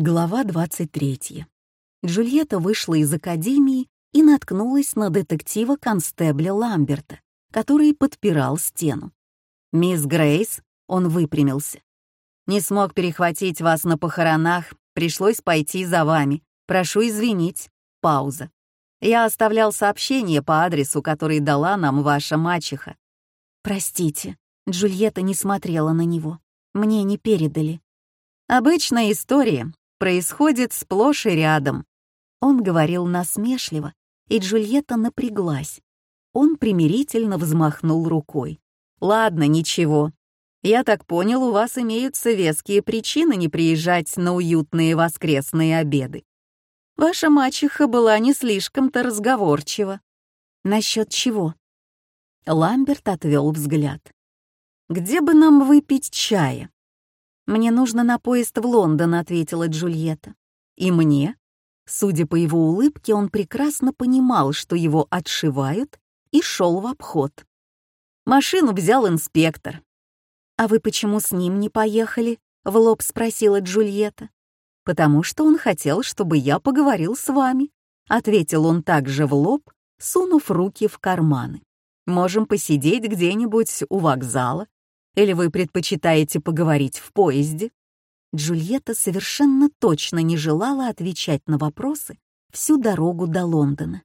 Глава 23. Джульетта вышла из академии и наткнулась на детектива констебля Ламберта, который подпирал стену. «Мисс Грейс», — он выпрямился. «Не смог перехватить вас на похоронах, пришлось пойти за вами. Прошу извинить». Пауза. «Я оставлял сообщение по адресу, который дала нам ваша мачеха». «Простите», — Джульетта не смотрела на него. «Мне не передали». «Обычная история происходит сплошь и рядом». Он говорил насмешливо, и Джульетта напряглась. Он примирительно взмахнул рукой. «Ладно, ничего. Я так понял, у вас имеются веские причины не приезжать на уютные воскресные обеды. Ваша мачеха была не слишком-то разговорчива». «Насчет чего?» Ламберт отвел взгляд. «Где бы нам выпить чая?» «Мне нужно на поезд в Лондон», — ответила Джульетта. «И мне?» Судя по его улыбке, он прекрасно понимал, что его отшивают, и шел в обход. Машину взял инспектор. «А вы почему с ним не поехали?» — в лоб спросила Джульетта. «Потому что он хотел, чтобы я поговорил с вами», — ответил он также в лоб, сунув руки в карманы. «Можем посидеть где-нибудь у вокзала, или вы предпочитаете поговорить в поезде?» Джульетта совершенно точно не желала отвечать на вопросы всю дорогу до Лондона.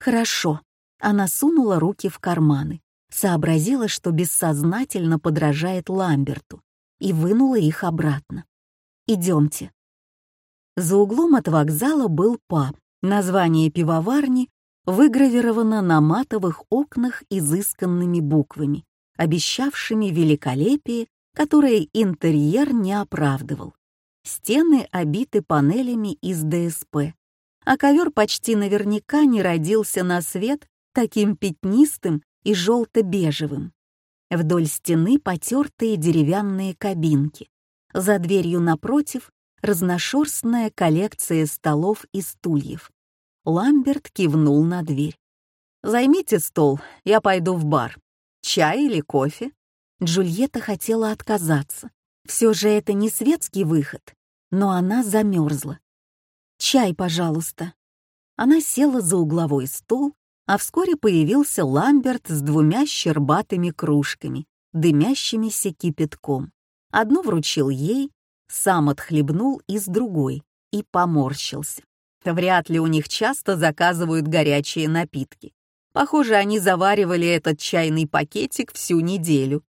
«Хорошо». Она сунула руки в карманы, сообразила, что бессознательно подражает Ламберту, и вынула их обратно. «Идемте». За углом от вокзала был паб. Название пивоварни выгравировано на матовых окнах изысканными буквами обещавшими великолепие, которое интерьер не оправдывал. Стены обиты панелями из ДСП, а ковер почти наверняка не родился на свет таким пятнистым и желто-бежевым. Вдоль стены потертые деревянные кабинки. За дверью напротив разношерстная коллекция столов и стульев. Ламберт кивнул на дверь. «Займите стол, я пойду в бар». Чай или кофе? Джульетта хотела отказаться. Все же это не светский выход, но она замерзла. «Чай, пожалуйста». Она села за угловой стол, а вскоре появился Ламберт с двумя щербатыми кружками, дымящимися кипятком. Одну вручил ей, сам отхлебнул из другой и поморщился. Вряд ли у них часто заказывают горячие напитки. Похоже, они заваривали этот чайный пакетик всю неделю.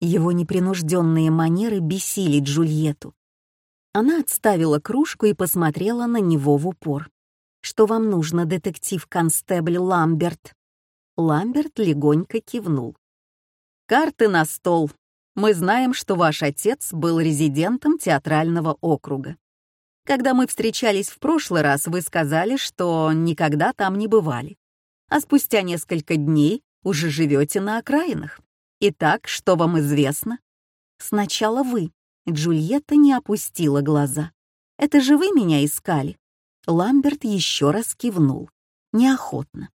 Его непринужденные манеры бесили Джульетту. Она отставила кружку и посмотрела на него в упор. «Что вам нужно, детектив-констебль Ламберт?» Ламберт легонько кивнул. «Карты на стол. Мы знаем, что ваш отец был резидентом театрального округа. Когда мы встречались в прошлый раз, вы сказали, что никогда там не бывали а спустя несколько дней уже живете на окраинах. Итак, что вам известно? Сначала вы. Джульетта не опустила глаза. Это же вы меня искали. Ламберт еще раз кивнул. Неохотно.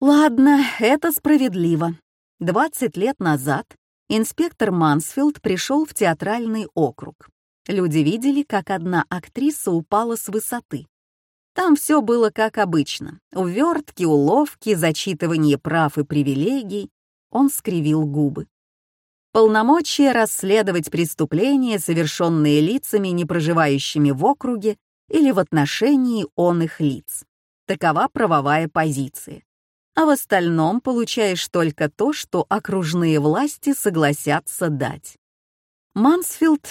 Ладно, это справедливо. 20 лет назад инспектор Мансфилд пришел в театральный округ. Люди видели, как одна актриса упала с высоты. Там все было как обычно. Увертки, уловки, зачитывание прав и привилегий. Он скривил губы. Полномочия расследовать преступления, совершенные лицами, не проживающими в округе или в отношении он их лиц. Такова правовая позиция. А в остальном получаешь только то, что окружные власти согласятся дать. Мансфилд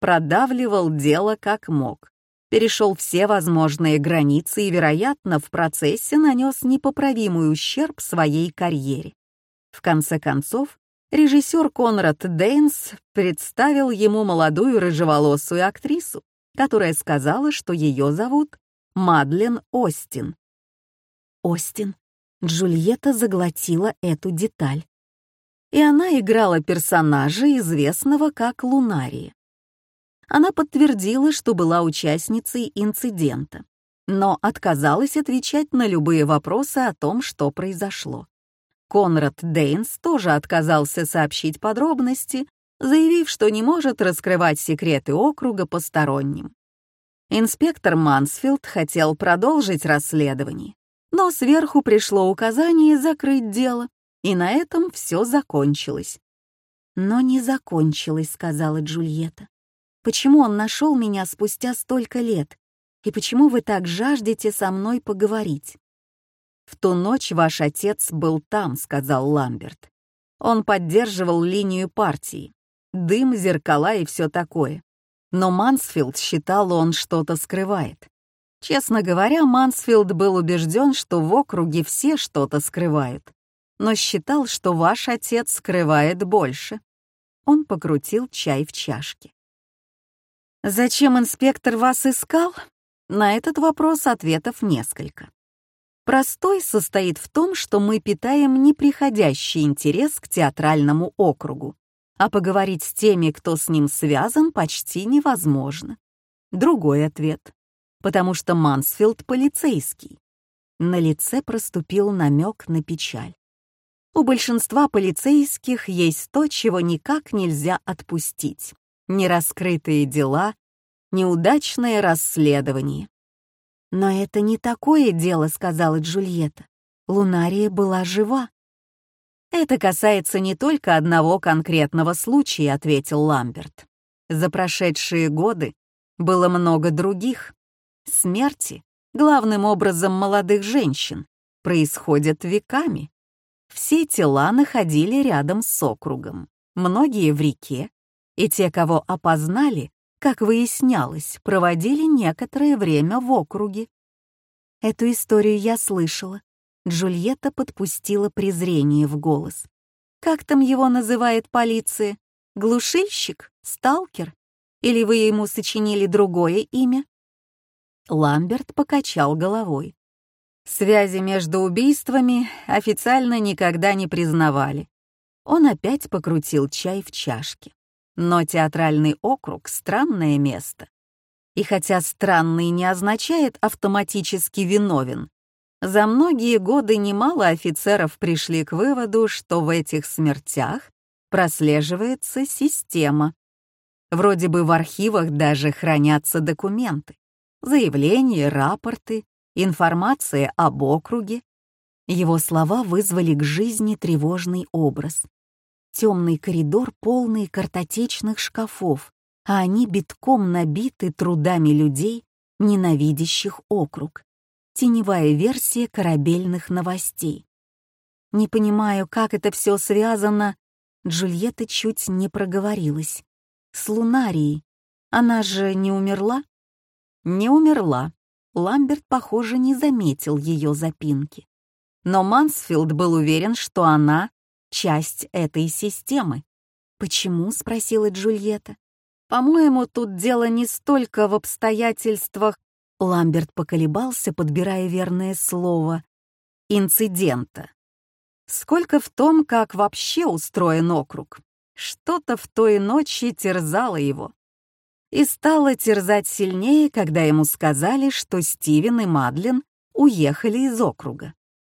продавливал дело как мог перешел все возможные границы и, вероятно, в процессе нанес непоправимый ущерб своей карьере. В конце концов, режиссер Конрад Дейнс представил ему молодую рыжеволосую актрису, которая сказала, что ее зовут Мадлен Остин. Остин. Джульетта заглотила эту деталь. И она играла персонажа, известного как Лунария. Она подтвердила, что была участницей инцидента, но отказалась отвечать на любые вопросы о том, что произошло. Конрад Дейнс тоже отказался сообщить подробности, заявив, что не может раскрывать секреты округа посторонним. Инспектор Мансфилд хотел продолжить расследование, но сверху пришло указание закрыть дело, и на этом все закончилось. «Но не закончилось», — сказала Джульетта. «Почему он нашел меня спустя столько лет? И почему вы так жаждете со мной поговорить?» «В ту ночь ваш отец был там», — сказал Ламберт. Он поддерживал линию партии. Дым, зеркала и все такое но Мансфилд считал, он что-то скрывает. Честно говоря, Мансфилд был убежден, что в округе все что-то скрывают, но считал, что ваш отец скрывает больше. Он покрутил чай в чашке. «Зачем инспектор вас искал?» На этот вопрос ответов несколько. Простой состоит в том, что мы питаем неприходящий интерес к театральному округу а поговорить с теми, кто с ним связан, почти невозможно. Другой ответ. Потому что Мансфилд полицейский. На лице проступил намек на печаль. У большинства полицейских есть то, чего никак нельзя отпустить. Нераскрытые дела, неудачное расследование. «Но это не такое дело», — сказала Джульетта. Лунария была жива. «Это касается не только одного конкретного случая», — ответил Ламберт. «За прошедшие годы было много других. Смерти, главным образом молодых женщин, происходят веками. Все тела находили рядом с округом, многие в реке, и те, кого опознали, как выяснялось, проводили некоторое время в округе. Эту историю я слышала. Джульетта подпустила презрение в голос. «Как там его называет полиция? Глушильщик? Сталкер? Или вы ему сочинили другое имя?» Ламберт покачал головой. Связи между убийствами официально никогда не признавали. Он опять покрутил чай в чашке. Но театральный округ — странное место. И хотя «странный» не означает автоматически виновен, за многие годы немало офицеров пришли к выводу, что в этих смертях прослеживается система. Вроде бы в архивах даже хранятся документы, заявления, рапорты, информация об округе. Его слова вызвали к жизни тревожный образ. Темный коридор, полный картотечных шкафов, а они битком набиты трудами людей, ненавидящих округ теневая версия корабельных новостей. Не понимаю, как это все связано. Джульетта чуть не проговорилась. С Лунарией. Она же не умерла? Не умерла. Ламберт, похоже, не заметил ее запинки. Но Мансфилд был уверен, что она — часть этой системы. «Почему?» — спросила Джульетта. «По-моему, тут дело не столько в обстоятельствах Ламберт поколебался, подбирая верное слово. «Инцидента». Сколько в том, как вообще устроен округ. Что-то в той ночи терзало его. И стало терзать сильнее, когда ему сказали, что Стивен и Мадлен уехали из округа.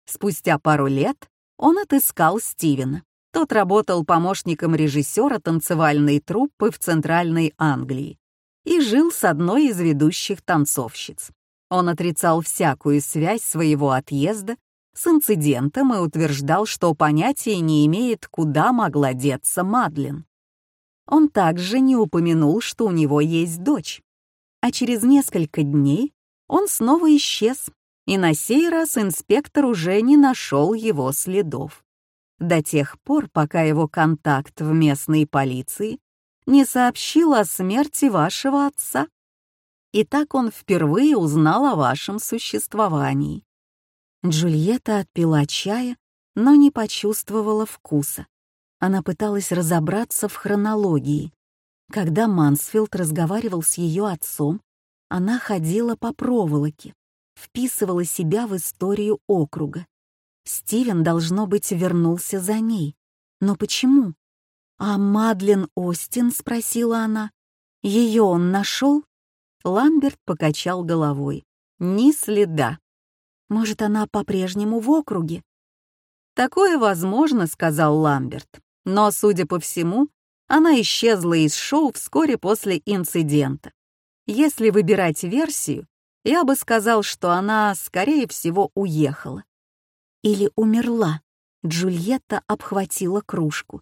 Спустя пару лет он отыскал Стивена. Тот работал помощником режиссера танцевальной труппы в Центральной Англии и жил с одной из ведущих танцовщиц. Он отрицал всякую связь своего отъезда с инцидентом и утверждал, что понятия не имеет, куда могла деться Мадлен. Он также не упомянул, что у него есть дочь. А через несколько дней он снова исчез, и на сей раз инспектор уже не нашел его следов. До тех пор, пока его контакт в местной полиции не сообщил о смерти вашего отца. И так он впервые узнал о вашем существовании. Джульетта отпила чая, но не почувствовала вкуса. Она пыталась разобраться в хронологии. Когда Мансфилд разговаривал с ее отцом, она ходила по проволоке, вписывала себя в историю округа. Стивен, должно быть, вернулся за ней. Но почему? «А Мадлен Остин?» — спросила она. «Ее он нашел?» Ламберт покачал головой. «Ни следа. Может, она по-прежнему в округе?» «Такое возможно», — сказал Ламберт. «Но, судя по всему, она исчезла из шоу вскоре после инцидента. Если выбирать версию, я бы сказал, что она, скорее всего, уехала. Или умерла. Джульетта обхватила кружку.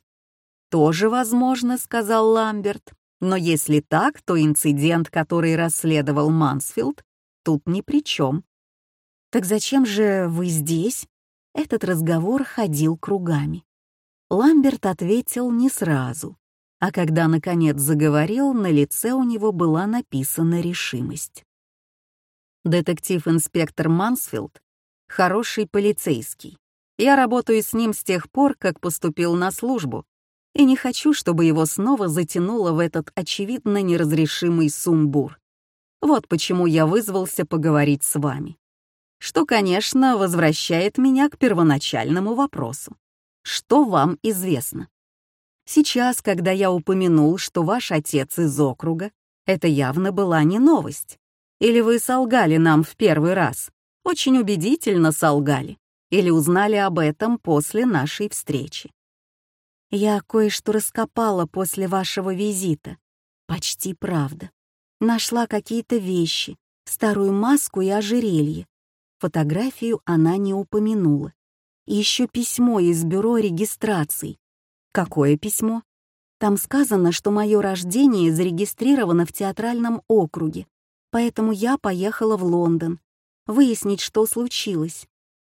«Тоже возможно», — сказал Ламберт. «Но если так, то инцидент, который расследовал Мансфилд, тут ни при чем». «Так зачем же вы здесь?» Этот разговор ходил кругами. Ламберт ответил не сразу, а когда наконец заговорил, на лице у него была написана решимость. Детектив-инспектор Мансфилд — хороший полицейский. Я работаю с ним с тех пор, как поступил на службу, и не хочу, чтобы его снова затянуло в этот очевидно неразрешимый сумбур. Вот почему я вызвался поговорить с вами. Что, конечно, возвращает меня к первоначальному вопросу. Что вам известно? Сейчас, когда я упомянул, что ваш отец из округа, это явно была не новость. Или вы солгали нам в первый раз? Очень убедительно солгали или узнали об этом после нашей встречи. Я кое-что раскопала после вашего визита. Почти правда. Нашла какие-то вещи, старую маску и ожерелье. Фотографию она не упомянула. Еще письмо из бюро регистраций. Какое письмо? Там сказано, что мое рождение зарегистрировано в театральном округе, поэтому я поехала в Лондон, выяснить, что случилось.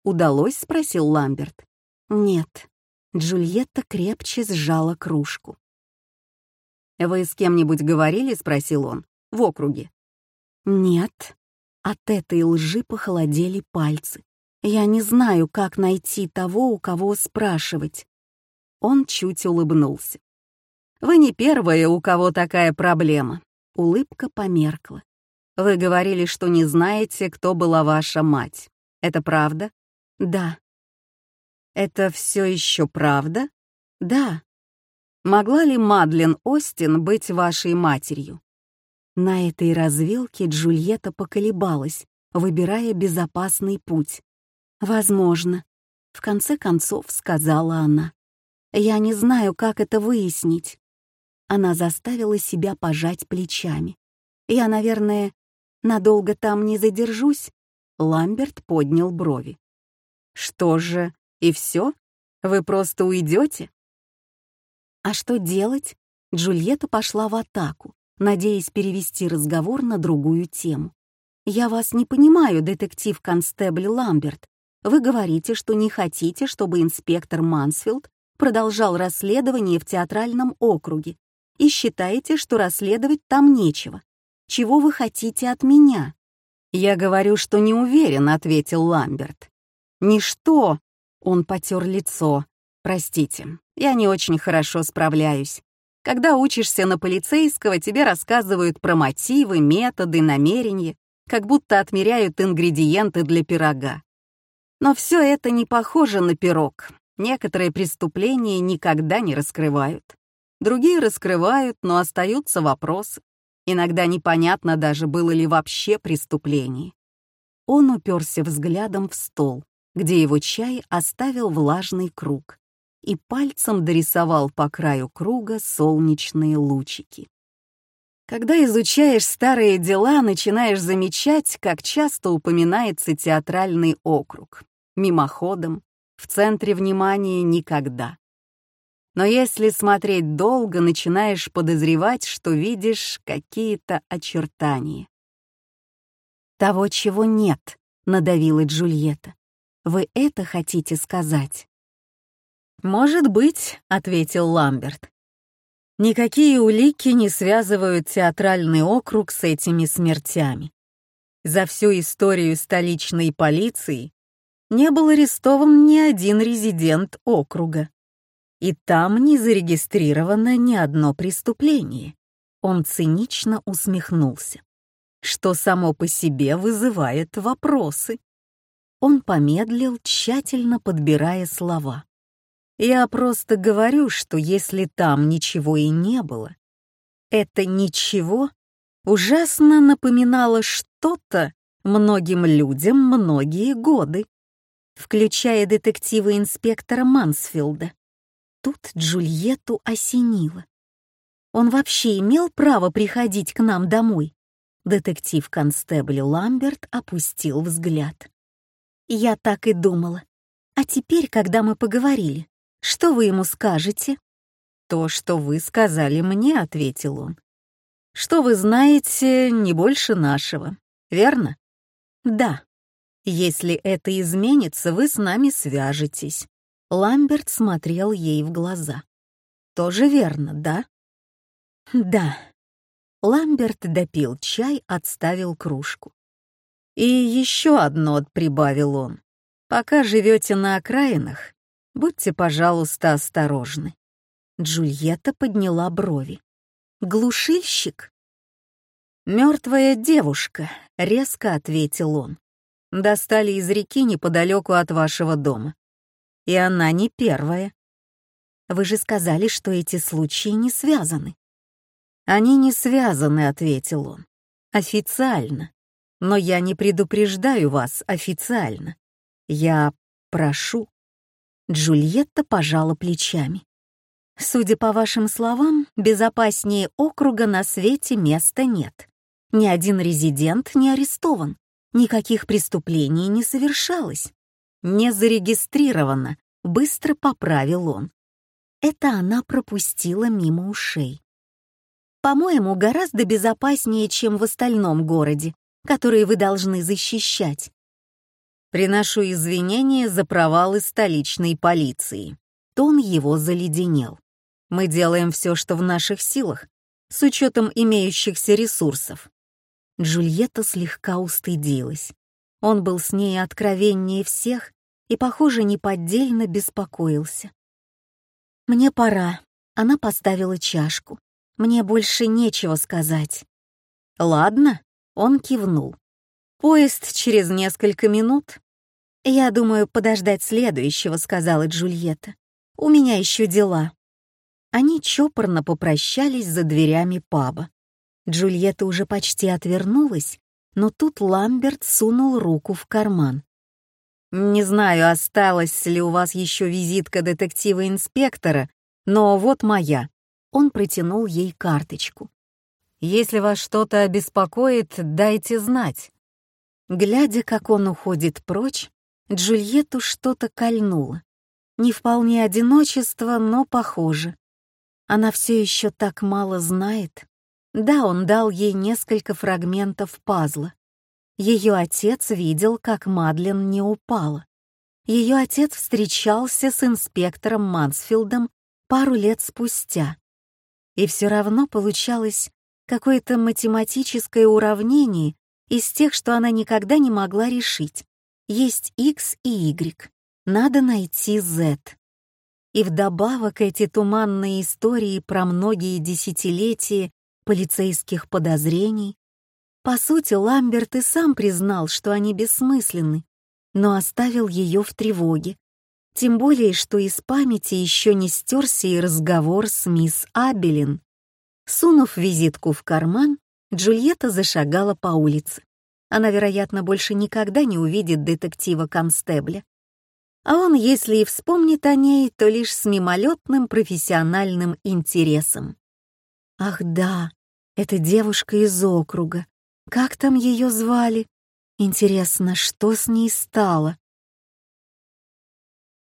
«Удалось?» — спросил Ламберт. «Нет». Джульетта крепче сжала кружку. «Вы с кем-нибудь говорили?» — спросил он. «В округе». «Нет». От этой лжи похолодели пальцы. Я не знаю, как найти того, у кого спрашивать. Он чуть улыбнулся. «Вы не первая, у кого такая проблема». Улыбка померкла. «Вы говорили, что не знаете, кто была ваша мать. Это правда?» Да. Это все еще правда? Да. Могла ли Мадлен Остин быть вашей матерью? На этой развилке Джульетта поколебалась, выбирая безопасный путь. «Возможно», — в конце концов сказала она. «Я не знаю, как это выяснить». Она заставила себя пожать плечами. «Я, наверное, надолго там не задержусь?» Ламберт поднял брови. Что же, и все? Вы просто уйдете? А что делать? Джульетта пошла в атаку, надеясь перевести разговор на другую тему. «Я вас не понимаю, детектив-констебль Ламберт. Вы говорите, что не хотите, чтобы инспектор Мансфилд продолжал расследование в театральном округе и считаете, что расследовать там нечего. Чего вы хотите от меня?» «Я говорю, что не уверен», — ответил Ламберт. «Ничто!» — он потер лицо. «Простите, я не очень хорошо справляюсь. Когда учишься на полицейского, тебе рассказывают про мотивы, методы, намерения, как будто отмеряют ингредиенты для пирога. Но все это не похоже на пирог. Некоторые преступления никогда не раскрывают. Другие раскрывают, но остаются вопросы. Иногда непонятно даже, было ли вообще преступление. Он уперся взглядом в стол где его чай оставил влажный круг и пальцем дорисовал по краю круга солнечные лучики. Когда изучаешь старые дела, начинаешь замечать, как часто упоминается театральный округ. Мимоходом, в центре внимания никогда. Но если смотреть долго, начинаешь подозревать, что видишь какие-то очертания. «Того, чего нет», — надавила Джульетта. Вы это хотите сказать?» «Может быть», — ответил Ламберт. «Никакие улики не связывают театральный округ с этими смертями. За всю историю столичной полиции не был арестован ни один резидент округа. И там не зарегистрировано ни одно преступление». Он цинично усмехнулся, что само по себе вызывает вопросы. Он помедлил, тщательно подбирая слова. «Я просто говорю, что если там ничего и не было, это ничего ужасно напоминало что-то многим людям многие годы, включая детектива инспектора Мансфилда. Тут Джульетту осенило. Он вообще имел право приходить к нам домой? Детектив-констебль Ламберт опустил взгляд. «Я так и думала. А теперь, когда мы поговорили, что вы ему скажете?» «То, что вы сказали мне», — ответил он. «Что вы знаете, не больше нашего, верно?» «Да. Если это изменится, вы с нами свяжетесь». Ламберт смотрел ей в глаза. «Тоже верно, да?» «Да», Ламберт допил чай, отставил кружку. «И еще одно», — прибавил он. «Пока живете на окраинах, будьте, пожалуйста, осторожны». Джульетта подняла брови. «Глушильщик?» «Мертвая девушка», — резко ответил он. «Достали из реки неподалеку от вашего дома. И она не первая. Вы же сказали, что эти случаи не связаны. «Они не связаны», — ответил он. «Официально. Но я не предупреждаю вас официально. Я прошу». Джульетта пожала плечами. «Судя по вашим словам, безопаснее округа на свете места нет. Ни один резидент не арестован, никаких преступлений не совершалось. Не зарегистрировано», — быстро поправил он. Это она пропустила мимо ушей по-моему, гораздо безопаснее, чем в остальном городе, который вы должны защищать. Приношу извинения за провалы столичной полиции. Тон его заледенел. Мы делаем все, что в наших силах, с учетом имеющихся ресурсов. Джульетта слегка устыдилась. Он был с ней откровеннее всех и, похоже, неподдельно беспокоился. «Мне пора». Она поставила чашку. Мне больше нечего сказать». «Ладно», — он кивнул. «Поезд через несколько минут». «Я думаю, подождать следующего», — сказала Джульетта. «У меня еще дела». Они чопорно попрощались за дверями паба. Джульетта уже почти отвернулась, но тут Ламберт сунул руку в карман. «Не знаю, осталась ли у вас еще визитка детектива-инспектора, но вот моя. Он протянул ей карточку. «Если вас что-то обеспокоит, дайте знать». Глядя, как он уходит прочь, Джульетту что-то кольнуло. Не вполне одиночество, но похоже. Она все еще так мало знает. Да, он дал ей несколько фрагментов пазла. Ее отец видел, как Мадлен не упала. Ее отец встречался с инспектором Мансфилдом пару лет спустя. И все равно получалось какое-то математическое уравнение из тех, что она никогда не могла решить. Есть x и y. Надо найти z. И вдобавок эти туманные истории про многие десятилетия полицейских подозрений. По сути, Ламберт и сам признал, что они бессмысленны, но оставил ее в тревоге, тем более, что из памяти еще не стерся и разговор с мисс Абелин. Сунув визитку в карман, Джульетта зашагала по улице. Она, вероятно, больше никогда не увидит детектива-констебля. А он, если и вспомнит о ней, то лишь с мимолетным профессиональным интересом. Ах да, это девушка из округа. Как там ее звали? Интересно, что с ней стало?